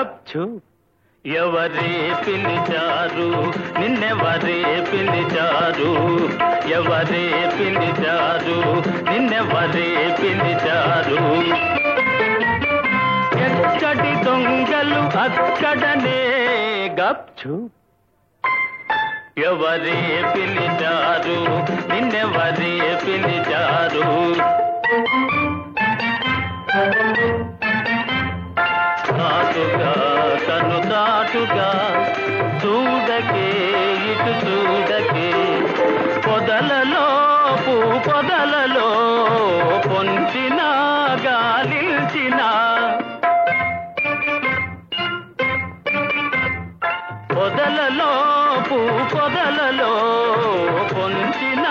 గప్చు ఎవరే పిలిచారు? నిన్నెవరే పిలిచారు? ఎవరే పిలిచారు? నిన్నెవరే పిలిచారు? ఎక్కడి దొంగలు అక్కడనే గప్చు. ఎవరే పిలిచారు? నిన్నెవరే పిలిచారు? కాటుగా తను దాటుగా చూడకే ఇటు చూడకే. పొదలలో పూ పొదలలో పొంచిన గాలించిన పొదలలో పూ పొదలలో పొంచిన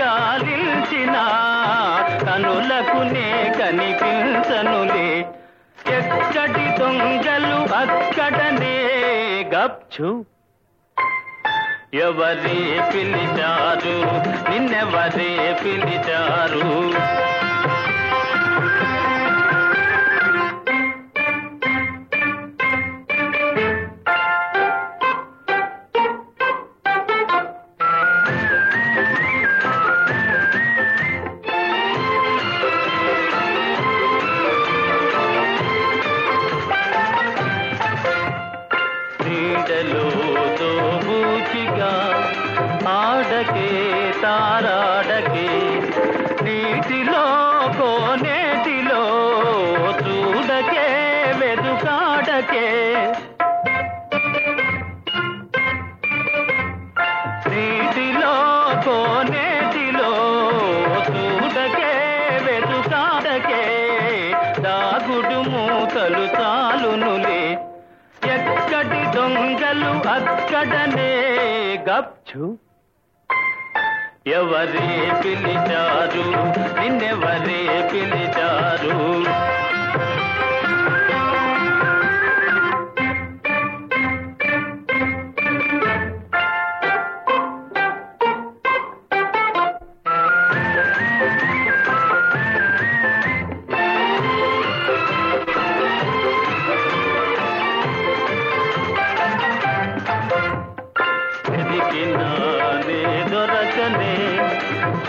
గాలించిన కనులకునే కనిపించనులే. ఎక్కడి దొంగలు అక్కడనే గప్చు. ఎవరే పిలిచారు? నిన్నెవరే పిలిచారు? తారాడకి నీటిలో కోనేటిలో చూడకే వెదుకాడకే. నీటిలో కోనేటిలో చూడకే వెదుకాడకే. దాగుడు మూతలు చాలునులే ఎక్కడి దొంగలు అక్కడనే గప్చు. ఎవరే పిలిచారు? నిన్నెవరే పిలిచారు?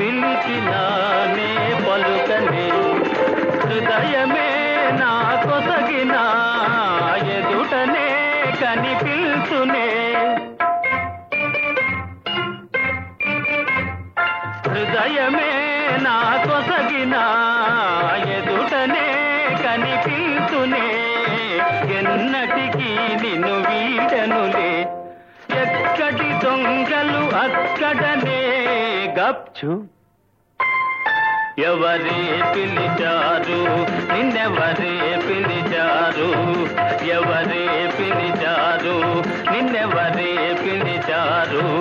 పిలిచినానే పలుకనే. హృదయమే నా కొసగిన ఎదుటనే కనిపిల్చునే. హృదయమే నా కొసగిన ఎదుటనే కనిపిల్చునే. ఎన్నటికీ నిన్ను వీడనులే. ఎక్కటి దొంగలు అక్కడనే గప్చు. ఎవరే పిలిచారు? నిన్నెవరే పిలిచారు? ఎవరే పిలిచారు? నిన్నెవరే పిలిచారు?